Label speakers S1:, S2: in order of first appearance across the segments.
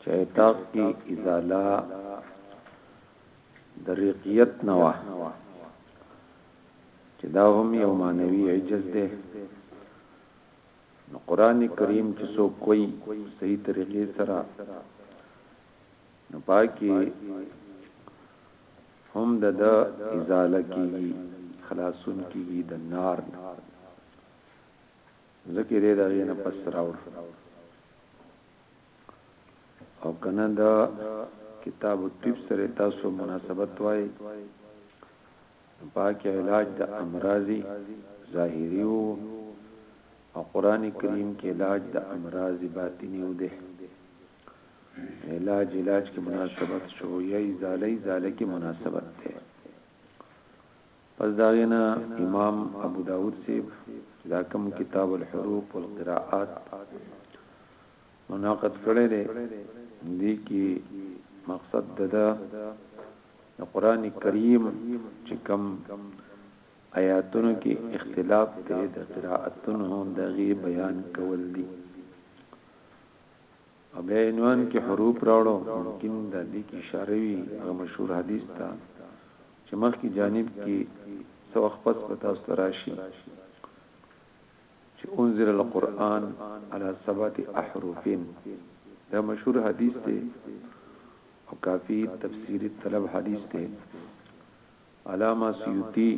S1: چې اطاق کې ازاله د ریقیت نه وه چې دا هم یو معنوي عجز ده نو قران کریم چې سو کوئی صحیح طریقې سره نو پاکي هم د د ازاله کی خلاصون کی د نار ذکر دې دا نه پس راوړ او کنه دا کتاب الطب سره تاسو مناسبت وای پاک علاج د امراضي ظاهري او قران کریم کې علاج د امراضي باطني او ده علاج علاج کې مناسبت شو یا ازاله ازاله کې مناسبت ده پس دا غینا امام ابو داود سیب دا کم کتاب الحروق والقراءات مناقض کړی دی دی کی مقصد ددا د قران کریم چې کوم آیاتونو کې اختلاف ته د قراءتونو د غي بیان کول دي او بیا عنوان کې حروف راوړو ممکن د دې کې اشاره وي هغه مشهور حدیث ته چې مخکې جانب کې سو خپس پتا ستراشي چه انزل القرآن علی سبعة احروف دا مشهور حدیث دی او کافی تفسیر طلب حدیث دی علامه سیوطی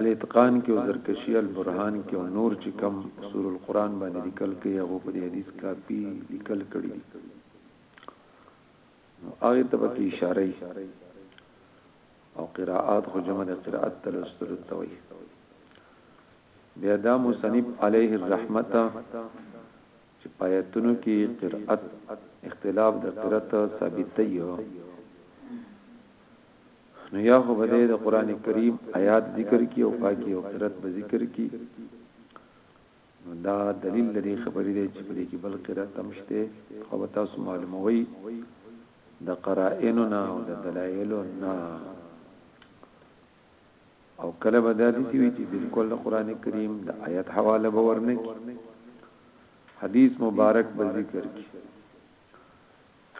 S1: الاتقان کې او زرکشی البرهان کې او نور چې کم سور القرآن باندې لیکل کوي هغه په دې حدیث کاپی لیکل کړي دي هغه ته به اشاره او قراءات خو جمع د قراءت ته لوستلو ته وایي بیا دا مصنف علیه الرحمت چې پایتونو کې قرأت اختلاف د قرأت ثابت یو نو یا خو بده د قران کریم آیات ذکر کی او پاکي او قرأت به ذکر کی نو دا دلیل د دې خبرې دی چې په دې کې بل قرات هم شته خو تاسو معلوموي د قرائننا او د دلایلنا او کله به دا دي چې بالکل قران کریم د آیت حواله به ورنه کی حدیث مبارک به ذکر کی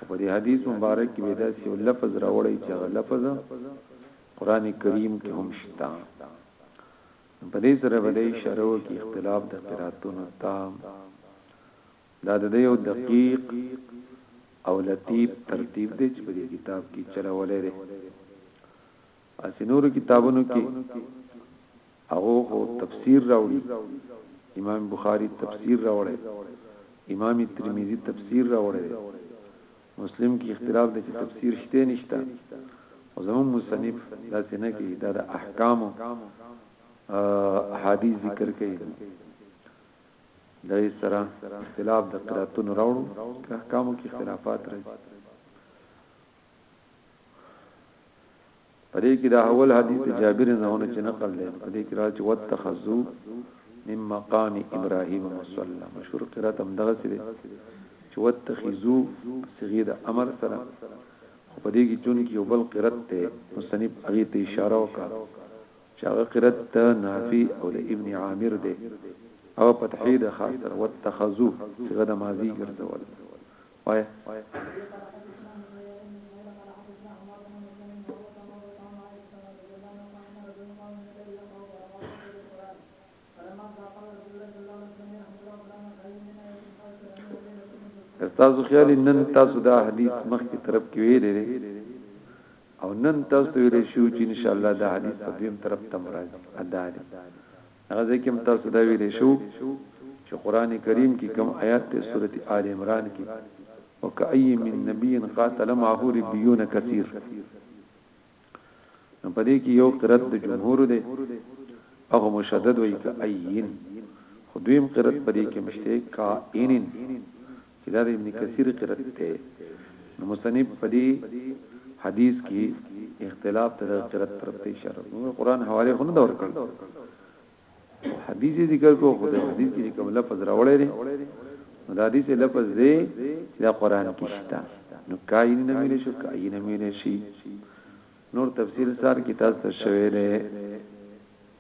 S1: په دې حدیث مبارک کې به دا یو لفظ راوړی چې هغه لفظ قران کریم کې هم شته په دې سره به د اشارو کې اختلاف د قراتونو تام دا د یو دقیق او لطیف ترتیب دی چې په دې کتاب کې چلولې دی اسنور کتابونو کې هغه خو تفسیر راوړي امام بخاری تفسیر راوړي امام ترمذی تفسیر راوړي مسلم کې اختلاف دی چې تفسیر شته نشته او زموږ مصنف دا څنګه کې دا د احکام احادیث ذکر کوي دای سره اختلاف د قراتون راوړو که احکامو کې اختلافات راځي په دې کې دا اول حدیث جابر رضی الله عنه چې نقل دی په دې کې راځي چې واتخذو من مقام ابراهيم مصلى مشهور قرات هم دغه سره چې واتخذو صيغه د امر سره خو په دې کې چون کې یو بل قرات ته مصنف هغه ته اشاره وکړه چې هغه قرات ته نافي او د ابن عامر دی او په تحید خاص سره واتخذو صيغه د ماضي ګرځول وایه. تاسو خیال نن تاسو دا حدیث مخکې طرف کې ویلې او نن تاسو ویلې شو چې ان شاء الله دا حدیث په دیم طرف تم راځي اداري هغه ځکه هم تاسو دا ویلې شو چې قران کریم کې کوم آیات ته سورته آل عمران کې وکای من نبی قاتل معه ربیون کثیر نو په دې کې یو قرات د جمهور دی هغه مشدد وایي کاین خو دویم قرات په دې کې مشته کائنن چې دا د ابن کثیر قرت ته نو مصنف په دې حدیث کې اختلاف ته قرت طرف ته اشاره کوي قران حواله خو نه دور کړ حدیث ذکر کو خو د حدیث کې کوم لفظ راوړی دی نو دا حدیث لفظ دی چې دا قران کې شته نو کاین نه ملي شو کاین نه ملي شي نور تفسیر سار کې تاسو ته شوی دی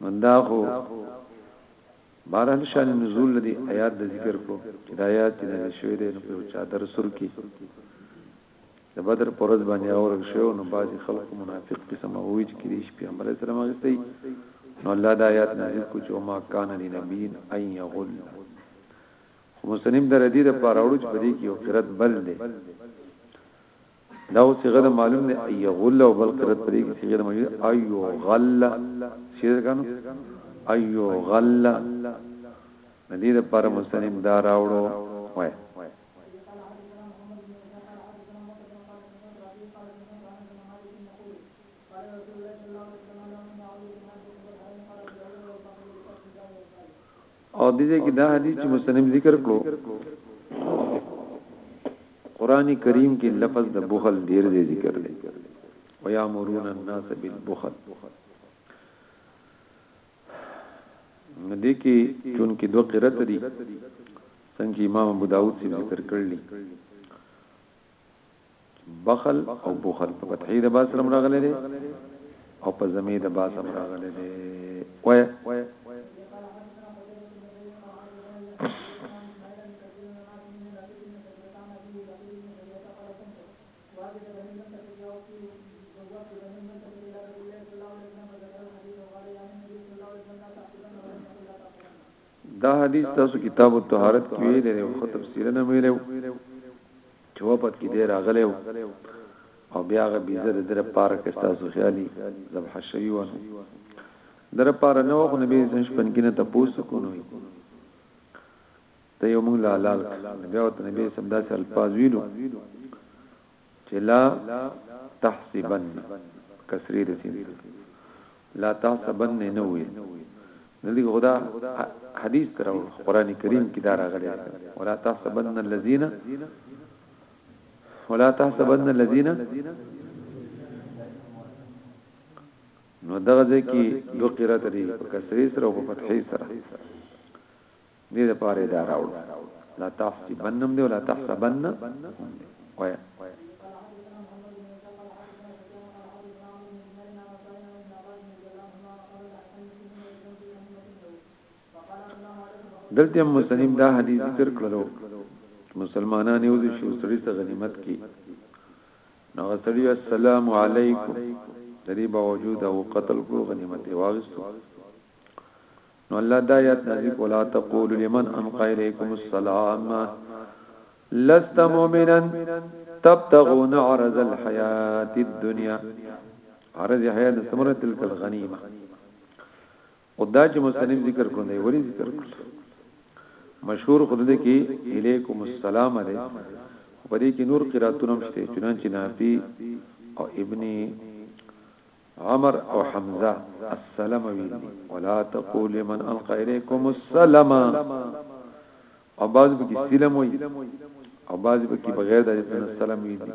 S1: مندا خو باران شان نزول دی آیات د ذکر کو چې د آیات چې نازل شوی دی نو په چادر سر کې د بدر پرز باندې اور شو نو بعضی خلق منافق قسم وی چې کړي چې پیغمبر اسلام غستې نو الله د آیات نازل کو چې ما کان لنبی ان یغل خو مسلم در دې د پاره وړو چې په دې کې یو قرت بل دی دا او صيغه د معلوم نه اي غل او بل قرت پرې کې صيغه د مجرور ايو غل شیر کنو ايو غل ندی د پر مسلم دا راوړو وای او د دې کې دا حدیث چې مصنف ذکر کړو قران کریم کې لفظ د بخل ډیر دی ذکر دی و یامرون الناس بالبخل دې کې چون کې دوه قرات دي څنګه امام ابو داود ذکر کړل بخل او بخل په فتحې د با سره راغلي دي او په زمې د با سره راغلي دي وای دا حدیث تاسو کتاب الطهارت کې ویل دی خو تفسیر نه ویلو چې وپد کې دی راغلی او بیا غ بیزه د در پار کې تاسو خیالي ذبح شوی ونه در پار نه وخت نبی زنش پنګینه ته پوس کو نو ته یو مونږ لال بیا ته نبی سم داسې الفاظ ویلو چې لا تحسبن په کسرې د سین سره لا تحسبن نه نه وي نو دغه خدا حدیث تر قران کریم کې دا راغلی ولا تحسبن الذين ولا تحسبن الذين نو دغه ځکه دوه قرات دي په کسرې سره او په فتحې سره دې لپاره دا راوړ لا تحسبنهم دی ولا تحسبن هم دی وای دلته مسلم دا حدیث ذکر کړلو مسلمانان یو دي شو سړي ته غنیمت کی نو سړي السلام علیکم دری باوجود او قتل کو غنیمت واغستو نو الله دا آیات نازل کړ لا تقول لمن القى اليكم السلام لست مؤمنا تبتغون عرض الحياه الدنيا عرض حیات سمره تلک الغنیمه خدا چې مستنیم ذکر کړو دی وری ذکر کړو مشهور خود دې کې الیکم السلام علی په دې کې نور قراتونه مشته چنانچې نافی او ابن عمر او حمزه السلام ویل دي ولا تقول لمن القى اليكم السلام او بعض به کې سلام وي او بعض به کې بغیر د السلام ویل دي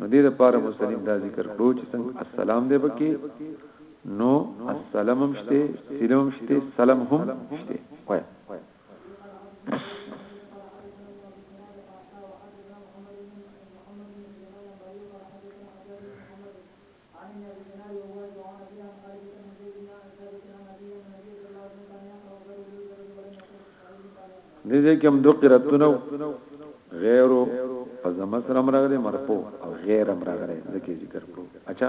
S1: نو دې لپاره مسلم دا ذکر کړو چې څنګه السلام دې بکی نو السلام مشته سلام مشته سلام هم مشته وای دې دې کوم دو قراتونه غیر فزم سره مرغله مرفوع او غیر مرغله ذکر ذکر کړو اچھا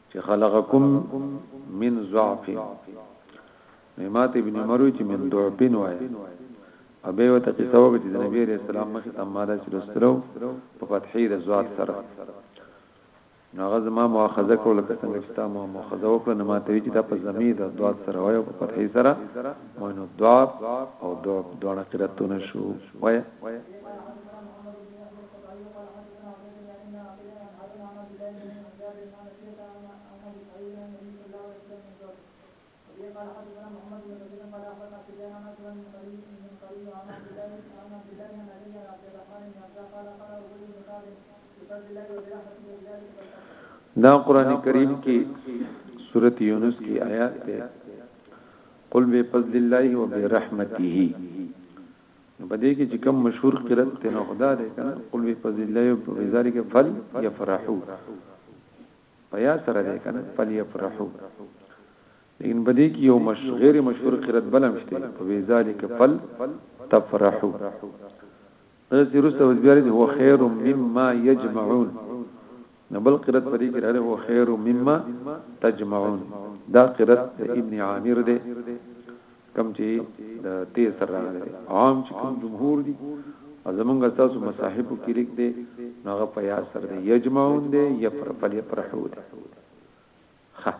S1: چې خلقکم من ضعف نعمت ابن مرو چې من ضعفن وای او به وته قصه وکړه چې د نبی عليه السلام مخ ته ماده سلوسترو په فتحې د زوات سره نو هغه زما مؤاخذه کول که څنګه چې تا مو مؤاخذه وکړه نو ما ته چې دا په زمي د دوات سره وای او په فتحې سره مونږ دواب او دواب دوه قراتونه شو وای دا قران کریم کې سورۃ یونس کې آیات ده قل بفضل الله وبرحمته نو په دې کې چې کوم مشهور قرت ته نه خدا دې کنه قل وی فضلای په وزاری کې فل یفرحو پیا سره دې کنه فل یفرحو لیکن په دې کې یو مش غیر مشهور قرت بلم شته په وزاری کې فل تفرحو رسول رسول بیا دې هو خیر مما یجمعون نو بل قرت په دې کې راځي هو خير مما تجمعون دا قرت د ابن عامر دی کم چې د تی سره راغلی عام چې کوم جمهور دي زمونږ تاسو مصاحب کې لیک دی نوغه په یا سره دی یجمعون دی یفر پل یفرحو دی خ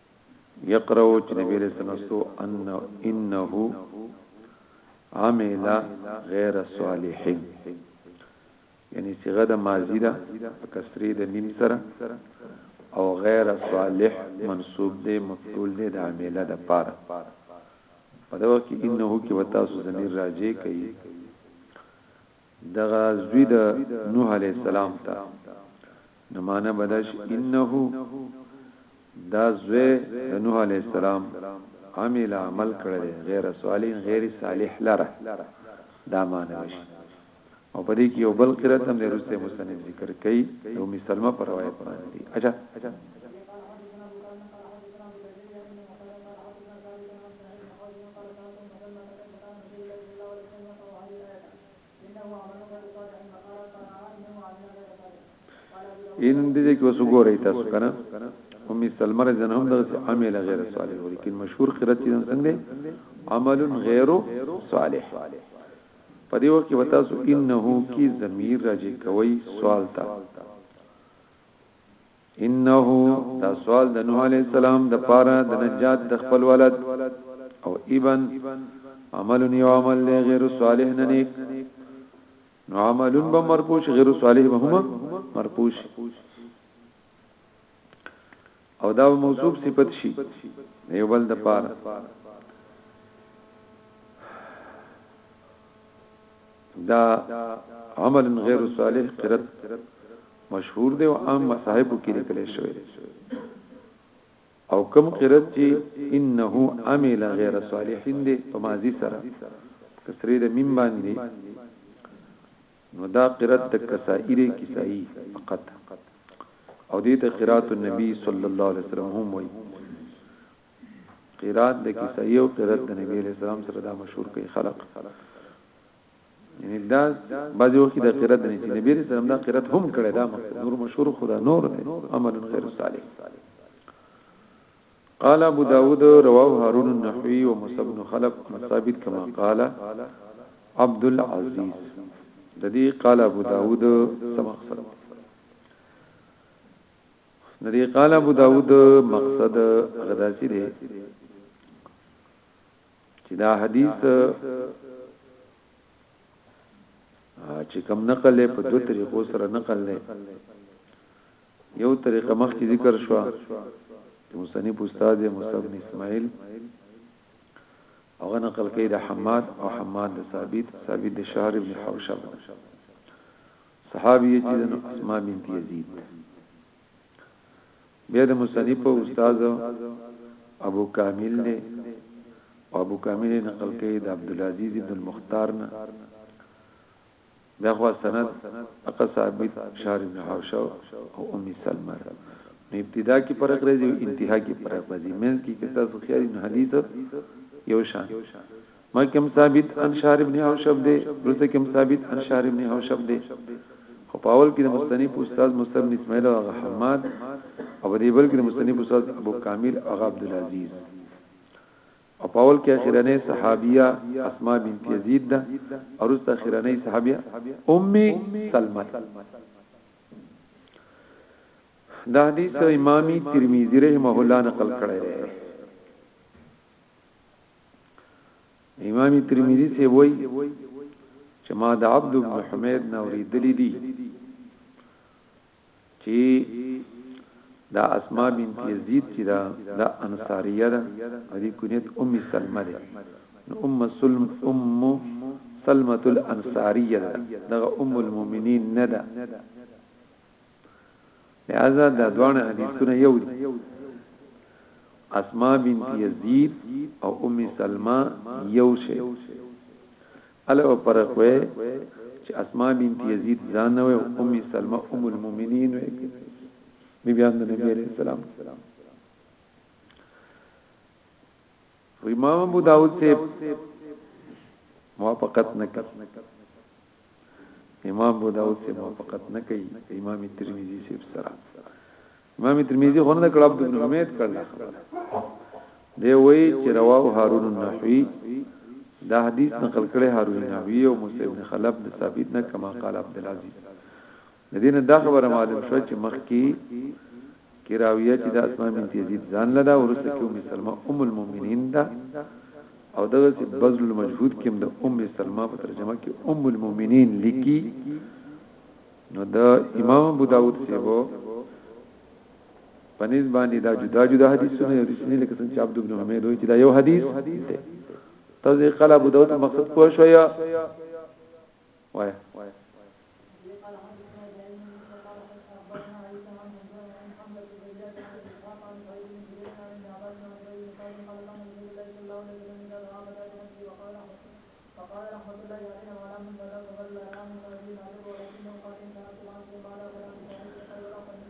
S1: يقرأ چې نبی علیہ السلام سو ان انه عمل غیر صالح یعنی صيغه د ماضی ده کسری د میم سره او غیر صالح منصوب دی مفعول دی د عمل د پاره په دا وخت کې انه کې وتاسو زمير راځي کوي دغه زوی د نوح علی السلام ته نو معنا بدش انه دا زوی د نوح علی السلام عمل عمل کړل غیر صالح غیر صالح لره دا معنا شي او په دې کې یو بل قرات هم د رسته مصنف ذکر کړي یو مسلمه پر روایت باندې اچھا ان دې کې اوس ګورئ تاسو کنه ام سلمہ رضی الله عنها دغه عمل غیر صالح ولیکن مشهور قرات دي څنګه عمل غیر صالح په دې وخت کې وتا سو انه کی ضمیر راځي کوي سوال تا انه دا سوال د نوح علیه السلام د پاره د نجات د خپل ولد او ابن عمل یو عمل دی غیر صالح نه نیک نو عملون به مرپوش غیر صالح به هم مرپوش او دا موصوف صفت شي یو بل د پاره دا عمل غیر صالح قرت مشهور دی او عام مصاحب کې لیکل شوی دی او کم قرت چې انه عمل غیر صالح دی په ماضی سره کسری د میم باندې نو دا قرت د کسائی دی کسائی فقط او دې ته قرات النبی صلی الله علیه وسلم هم وایي قرات د کیسه یو قرات د نبی علیہ السلام سره دا مشهور کوي خلق یعنی دا بعضی وخت د قرات نه چې نبی رسول الله قرات هم کړی دا نور مشهور خدا نور دی عمل خیر صالح قال ابو داود رواه هارون النحوي ومصعب بن خلف ثابت كما قال عبد العزيز د دې قال ابو داود سمخ سره ندی قال ابو داود مقصد غداسی دی چې دا حدیث چې کم نقل په دوه طریقو سره نقل نه یو طریقه مخکې ذکر شو مصنف استاد مصعب اسماعیل هغه نقل کوي د حماد او حماد د ثابت ثابت د شهر ابن حوشب صحابیه چې د اسماء بنت یزید ده بیا د مصنف او استاد ابو کامل دی او ابو کامل نقل کوي د عبد العزيز ابن المختار نه بیا خو سند اقا ثابت شهر ابن حوشه او ام سلمہ نو ابتدا کې فرق راځي او انتها کې فرق راځي مېز کې کته سو خیال حدیث یو شان مکم ثابت ان شار ابن حوشب دی ورته کم ثابت ان شار ابن حوشب دی خو پاول کې د مستنیف استاد مستبن اسماعیل او حماد او دی بل کې د مستنیف استاد ابو کامل او عبد العزيز او پاول کې اخیرنه صحابیه اسماء بنت یزید ده او رسته اخیرنه صحابیه ام سلمہ دا حدیث امامي ترمذی رحمه الله نقل کړی دی امام ترمذی سی وای چې ما د عبد بن حمید نه اوریدلې دي چې دا اسماء بنت یزید چې دا د انصاریه ده او دې کونیت ام سلمہ ده نو ام سلم ام سلمۃ الانصاریه ده دا ام المؤمنین نه ده لہذا دا دواړه حدیثونه یو دي اسماء بنت یزید او ام سلمہ یو شی اله او فرق وې چې اسماء بنت یزید ځان او ام سلمہ ام المؤمنین وې بی بیان د نبی علیہ السلام امام ابو داود سے موافقت نکړ امام ابو داود سے موافقت نه کوي امام ترمذی سے سره امام ترمذی خو نه کړه عبد بن حمید کړه دی وی چې رواه هارون النحوی دا حدیث نقل کړي هارون النحوی او موسی بن خلف د ثابت نه کما قال عبد العزيز د دې نه دا خبره معلوم شو چې مخکي کې راویه چې د اسماء بنت یزید ځان لدا ورسته کې ام سلمہ ام المؤمنین دا او دغه چې بذل المجهود کې د ام سلمہ په ترجمه کې ام المؤمنین لیکي نو دا امام ابو داود سیبو پنځ باندې دا جدا جدا حدیثونه یو رسنی لکه څنګه عبد ابن حمید وایي چې دا یو حدیث دی تاسو قال ابو داود مقصد پوه شویا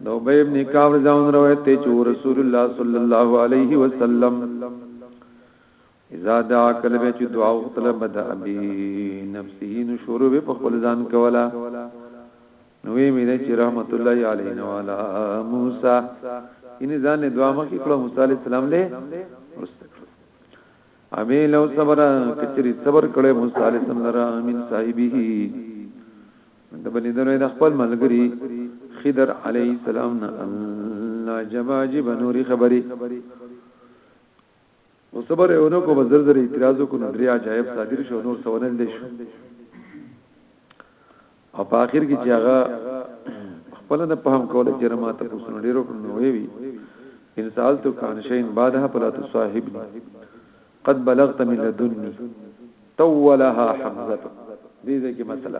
S1: نو به ابن کعب ځان روایت ته چې رسول الله صلی الله علیه وسلم اذا دعا کله به چې دعا وغوښتله بدا به نفسه نو شروع به په خپل ځان کولا نو وی مې چې رحمت الله علیه نو علی موسی ان ځان له دعا مخ کړه موسی علی السلام له امه لو صبر کچری صبر کړه موسی علی السلام را من صاحبہ د بنی دنه د خپل ملګری خضر علی السلام نه الله جباجب نور خبری نو صبر یې ونکو بس زر زر اعتراض وکړو نو درې عجایب صادر شو نور څه ونه لیدل شو او په اخر کې چې هغه خپل نه پهم کوله چې ما ته پوښتنه ډیرو کړنو وی وی ان سالت کان شین بعدها فلا تصاحب قد بلغت من لدني تولها حمزه دې دې کې مسله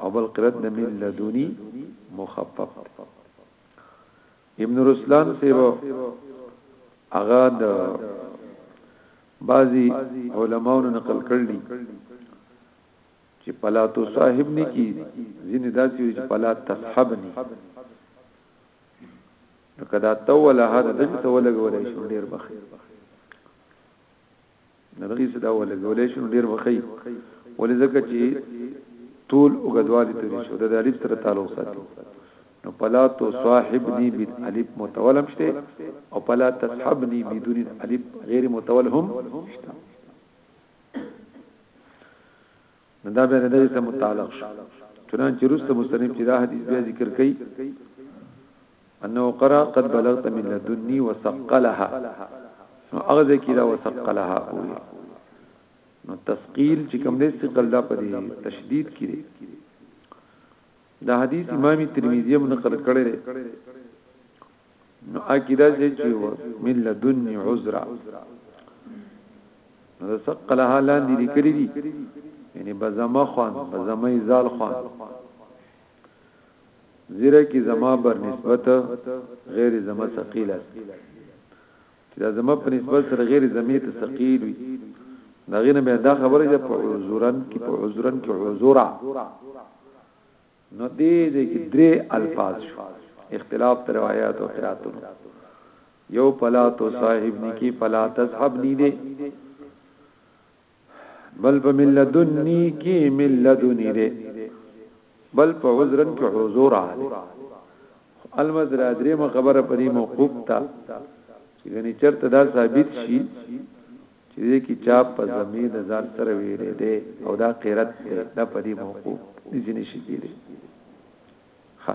S1: او بل قرات نه من لدونی مخفف ابن رسلان سیبو اغا د بعضی علماونو نقل کړلی چې پلا تو صاحب نه کی ځینې داسې چې پلا تصحب نه نو کدا تو ولا هدا دغه تو لګولای شو ډیر بخیر نرغي صدا ولګولې شنو ډیر وخی ولې ځکه چې طول او غدوالي تل شو د الف سره تعلق ساتي نو پلا تو صاحبني بن الف متولم شته او پلا تصحبني بدون الف غیر متول هم شته نو دا بیا دې ته متعلق شو چنانچې رسته مصنف چې دا حدیث بیا ذکر کړي انه قرأ قد بلغت من لدني وثقلها نو هغه ځکه دا وثقلها وي نو تثقيل چې کوم دې ثقل دا په تشدید کې دا حدیث امام ترمذی هم نقل کړی دی نو عقیده دې چې و من لدن عذر نو سقل حالان دي لیکلي دي یعنی بزما خوان بزما زال خوان زیره کی زما بر نسبت غیر زما ثقیل است چې دا زما په نسبت سره غیر زمي ته ثقیل وي دا غینه به دا خبره ده په عذرن کې په عذرن کې عذرا نو دې دې کې درې الفاظ شو اختلاف تر روایت او قراتونو یو پلا تو صاحب نکی پلا تذهب نی دې بل په ملذنی کې ملذنی دې بل په عذرن کې حضور عالی المذر دریم خبره پرې موقوف تا چې غني چرته دا ثابت شي چې دې کې چا په ذمي د ځان سره ویلې دی او دا قرت دی دا په دې موقوف دي ځنې شي کېږي ها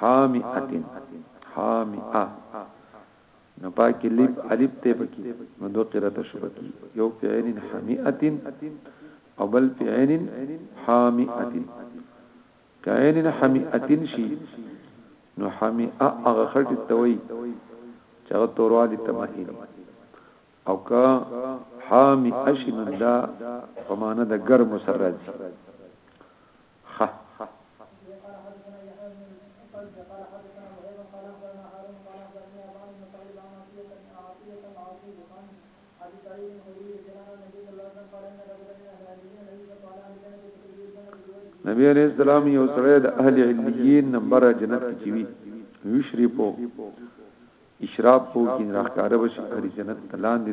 S1: حامیه حامیه نو پاکی لیب الف ته پکی نو دو قرات شو پکی یو فعل حمیه او بل فعل حامیه فعل حمیه شي نو حمیه هغه خټ ته وای چې هغه توروالی تمایل او کا حامیه شنو دا په معنا د ګرم سره راځي نبی علیہ السلام یو سره د اهل علمین نمبر جنت کی وی یشری پو اشراف پو کی راخاره بشی اهل جنت لاندې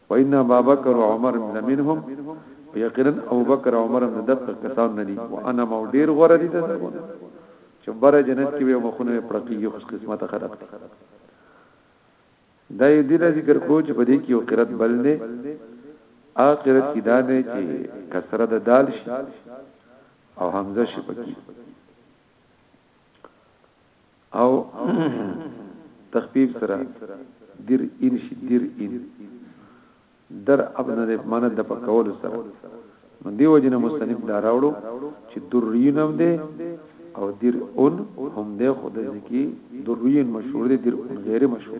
S1: وان ابابکر وعمر لمنهم او یقینا ابوبکر او عمر هم د دقه کسان نه دي او انا ما ډیر غوړه دي د سبا چې بره جنت کې به مخونه پړقېږي خوش قسمت خلق دي دا یو دله ذکر کړو چې په دې کې یو قرت بل نه اخرت کې دا نه چې کسره د دال شي او حمزه شي پکې او تخفیف سره در ان شي در ان در ابن د معنی د پکول سره نو دیو جن مستنیب دا راوړو چې درین هم ده او در ان هم ده خود ځکه درین مشهور دي در ان غیر مشهور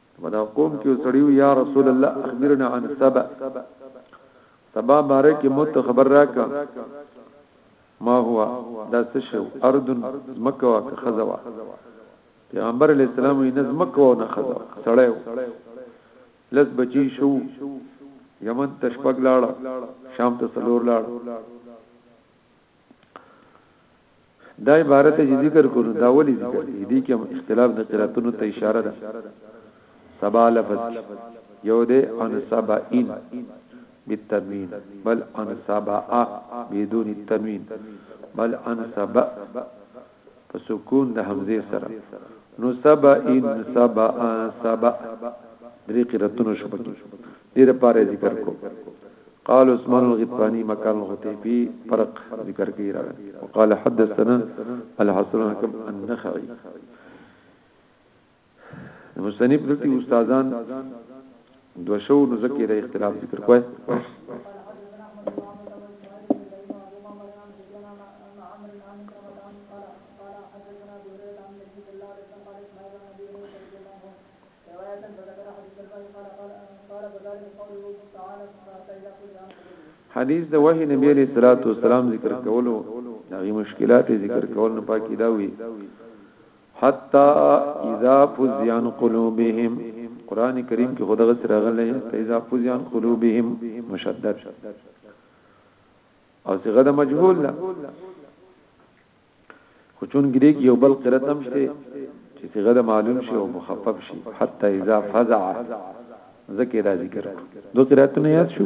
S1: دا قوم کې سړیو یا رسول الله اخبرنا عن سبا سبا باره کې مت خبر راکا ما هو دا څه شو اردن مکوا که خزوا پیغمبر علی السلام یې نظم کو نه خزا سړی لس بچی شو یمن تشپګ لاړ شام ته سلور لاړ دا عبارت چې ذکر کړو دا ولې ذکر دي دي کې اختلاف د قراتونو ته اشاره ده سبا لفظ یو ده ان سبعين بالتنوين بل ان سبع بدون التنوين بل ان سبع په سکون د حمزه سره نو سبعين سبع سبع درې قراتونو شپږ دې لپاره یې ذکر کړو قال عثمان الغطفاني مكان الغطيبي فرق ذکر کوي وقال حدثنا الحسن الحكم النخعي مصنف دلته استادان دو شو نو ذکر اختلاف ذکر کوي
S2: رواية فذكر حديث الباب قال قال قال فذلك قوله تعالى حتى إذا قضي الأمر
S1: حدیث د وحی نبی علیہ الصلوۃ والسلام ذکر کولو دغه مشکلات ذکر کول نه پاکی دا وی حتا اذا فزيان قلوبهم قران کریم کې خدغه سره غلې اذا فزيان قلوبهم مشدد او صيغه د مجهول ده خو چون کې دې یو بل قرات هم شته چې صيغه د معلوم شي او مخفف شي حتی اذا فزع ذکر دا ذکر دو قرات نه یاد شو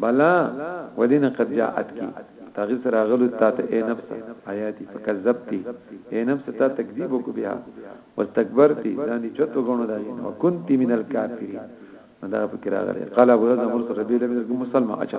S1: بلا ودین قد جاءت کی تاغیر سره اغلو تا ته اے نفس آیاتی فکذبتی اے نفس تا تکذیب کو بیا واستكبرتی ځان دي چوت وګونو دا غین وکنتی من الکافرین دا فکر راغلی قال ابو رضا مرسل ربی لبی کوم مسلمان اچا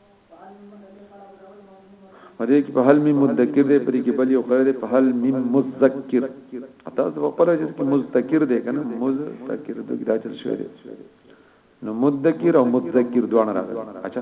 S1: په دې کې په حل میم مذکر دی پرې کې بل یو قید په حل میم مذکر تاسو په خپل جس کې مذکر دی کنه مذکر د دا چل شوی دی نو مذکر او مذکر دوه نه راغلي اچھا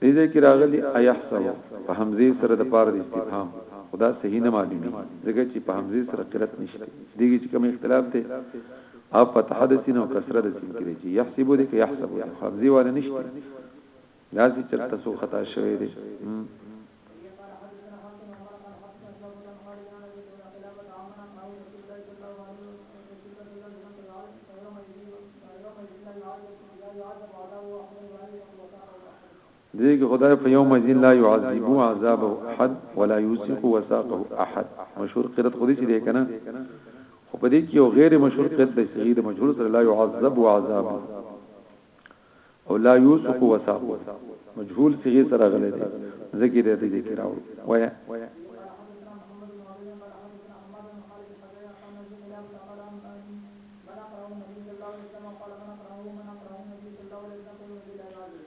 S1: دې ځای کې راغلي ايحسب په همزه سره د پاره د استفهام خدا صحیح نه معلومي ځکه چې په همزه سره قرت نشته دیږي چې کوم اختلاف دی او فتح د سین او کسره د سین کې چې يحسب دې کې يحسب همزه ولا نشته یا چې چلته سو خطا شوی دی ددې کې خدای په یوم الدین لا يعذبو عذابه احد ولا یوثق وثاقه احد مشهور قرت خودي چې دی کنه خو په دې کې یو غیر مشهور قرت د سید مشهور سره لا يعذب عذاب او لا یوثق وثاقه مجهول صيغه سره غلې دي ذکر دې دې کې راو وایا
S2: من اقرأ النبي صلى الله عليه وسلم قال من اقرأ من اقرأ النبي صلى الله عليه وسلم فهو من الله العظيم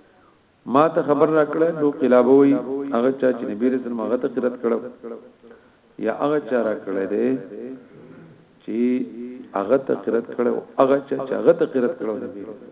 S1: ما ته خبر را کړه دو قلابه وي هغه چا چې نبی رسول ما غته قرت کړو یا هغه چا را کړه دې چې هغه ته قرت کړو هغه چا چې هغه ته قرت کړو نبی رسول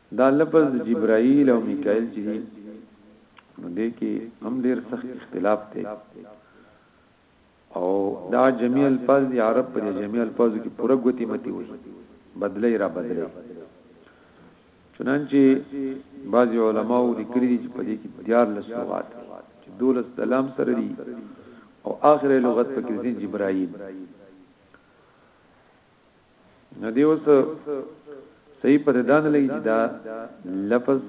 S1: دا لفظ د جبرائیل او میکائیل چې دی نو دې کې هم ډیر سخت اختلاف دی او دا جميع الفاظ دی عرب پر جميع الفاظ کې پوره غوتی متي وي بدلی را بدلی چنانچه بعضی علماو لیکلي دي چې په دې کې دیار لس لغات چې دولس دلام سره دي او اخره لغت په کې جبرائیل نو دی اوس صحیح پر دان لګی چې دا لفظ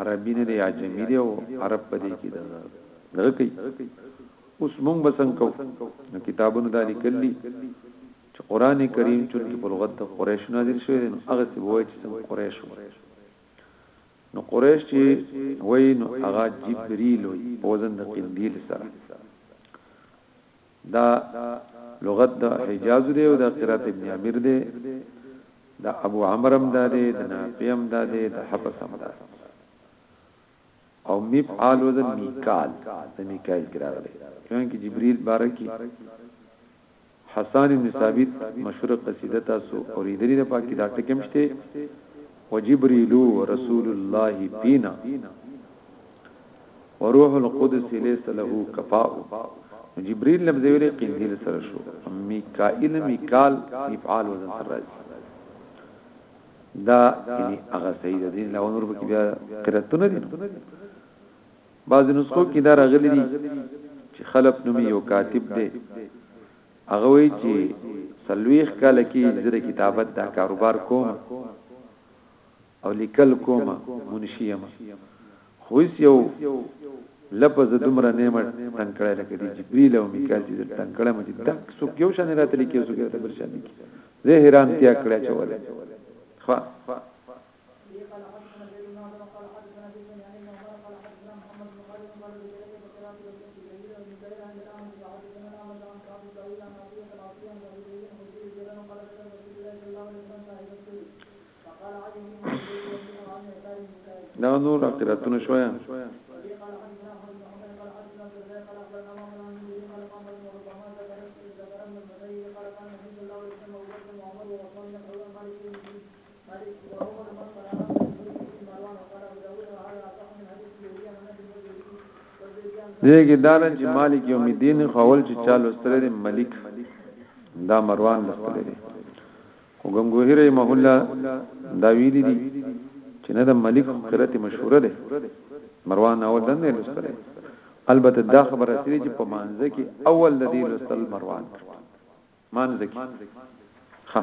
S1: عربی نه دی عجمی دی او عرب پدې کې دا نه کوي اوس مونږ بسنګ کو نو کتابونو دا لیکلي چې قران کریم چې په لغت د قریش نازل شوی دی هغه څه وایي چې څنګه قریش وایي نو قریش چې وایي نو هغه جبرئیل وایي په وزن د قندیل سره دا لغت د حجاز دی او د قرات ابن عامر دی د ابو عمرو هم دا دی د نافع هم دا دی د حفص هم دا دی او مفعال وزن میکال د میکائیل کې راغلی چونکه جبرئیل بارکی حسان بن ثابت مشهور قصیده تاسو اوریدلې ده پاکي دا ټکم شته وجبريل رسول الله فينا وروح القدس ليس له کفاء جبريل لفظ ویلې قندیل سره شو میکائیل میکال مفعال وزن سره راځي دا یعنی هغه سید دي له نور به بیا قراتونه دي بعض نسخو کې دا راغلي دي چې خلف نومي یو کاتب دی هغه وی چې سلويخ کال کې زره کتابت دا کاروبار کوم او لیکل کوم منشي یم خو هیڅ یو لفظ دومره نیمه تنگ کړی لکه دی جبريل او میکائیل چې تنگ کړی مې دک څوک یو شان راته لیکي څوک ته بل شان لیکي زه حیران تیا کړی چې ولې خو دا نور اقراتونه شویا دیگه دارن چې مالک یوم الدین خول چې چالو ستره ملک دا مروان لستره خو ګنګوهي رحمه الله دا ویلي دي چې نه د ملک قرت مشهوره ده مروان اول دن نه لستل البته دا خبره سړي چې په مانزه کې اول د دې لستل مروان مانزه کې ها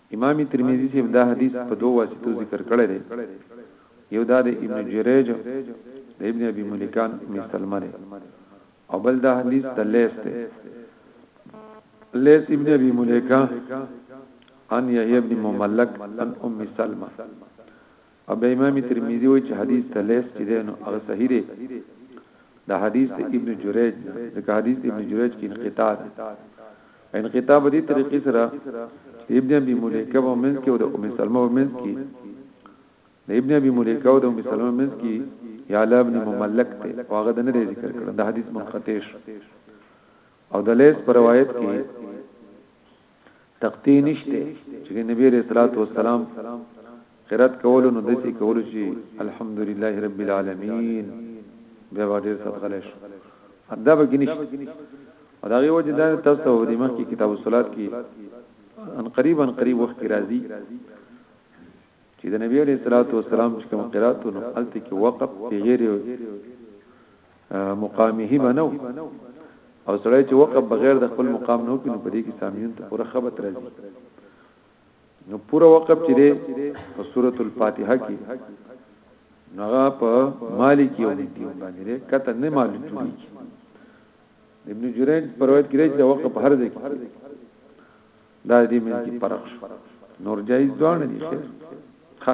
S1: امام ترمذي صاحب دا حديث په دوو واسطو ذکر کړی دی، يو دا د ابن جريج د ابن ابي مليکان ام سلمه دی او بل دا حديث د ليث دی ليث ابن ابي مليکه عن يحيى ابن مملک عن ام سلمه او بیا امام ترمذی وایي چې حدیث د لیث چې دی نو هغه صحیح دی د حدیث د ابن جریج نه ځکه حدیث د ابن جریج کې انقطاع ده انقطاع په دې طریقې سره ابن ابي مليكه په منځ کې او د ام سلمہ په منځ کې د ابن ابي مليكه او د ام سلمہ په منځ کې یا لا ابن مملک ته واغه د نه ذکر کړ د حدیث منقطع او د لیث پر روایت کې تختی نشته چې نبی علیہ الصلوۃ والسلام قرات کول نو دسی کول چې الحمدلله رب العالمین بیا به ډیر صدقه شو دا به نشته او دا یو چې دا تاسو ته ورې مخ کې کتاب الصلات کې ان قریبا قریب وخت راځي چې د نبی علیہ الصلوۃ والسلام چې کوم قرات نو الته کې وقف په غیر مقامه بنو او سړی چې وقف بغیر د خپل مقام نه وکړي نو په دې کې سامعین ته پوره خبرت راځي نو پوره وقف چې ده په سورۃ الفاتحه کې نغا په مالک یوم الدین باندې ده کته نه معلوم کیږي ابن جریج پروایت کړی چې وقف هر ځای کې دا دې مې کې فرق شو نور جایز دوان دي خیر ها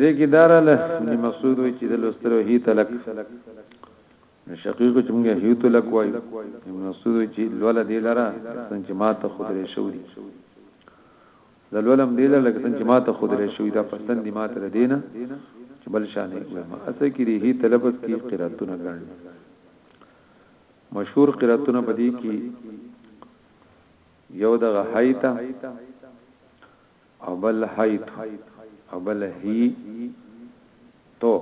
S1: دې کې دا راله چې مقصود وي چې د لوستلو هي تلک شقیق چې موږ هي تلک وای مقصود وي چې لول دې لره څنګه چې ماته خدای شو دي د لولم دې لره څنګه چې ماته خدای شو دا پسند دي ماته دینه چې بل شانې ما اسه کې دې هي تلبس کې قراتونه ګڼ مشهور قراتونه بدی کې یو دغه حیتا او بل حيط او بل هي تو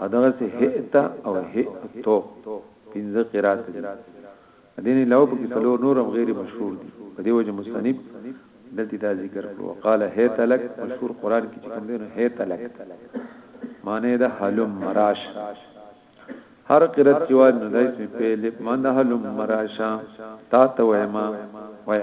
S1: او دغه سه هئت او هئت پنځه قرات دي دین له په کې څلور نورم غیر مشهور دي په دې وجه مصنف دلته دا ذکر کړو قال هئت لك مشهور قران کې چې کوم دین هئت لك معنی دا حلم مراش هر قرات چې وای نو د اسم فعل من اهل مراشا تا ته وای ما وای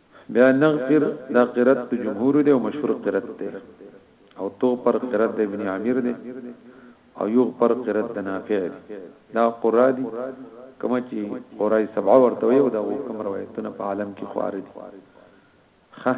S1: بیا نغفر دا قرات د جمهور دی او مشهور قرات دی او تغفر قرات د ابن عامر دی او یغفر قرات د نافع دی دا قرا دی کما چې قرای سبع ورته یو دا کوم روایتونه په عالم کې خوار دي خ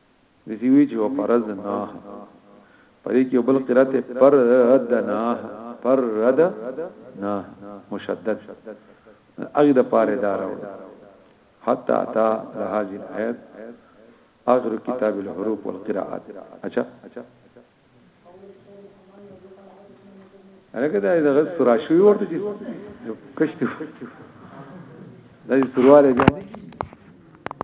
S1: دسی وی چې وفرزناه پرې کې بل قرات پر ردناه پر رد نه مشدد اغه د پاره دارو حتا اتا هذه الايات اخر كتاب الحروف والقراءات اچھا هغه دا دغه سورا شوی ورته چې کښته دا سورواله بیا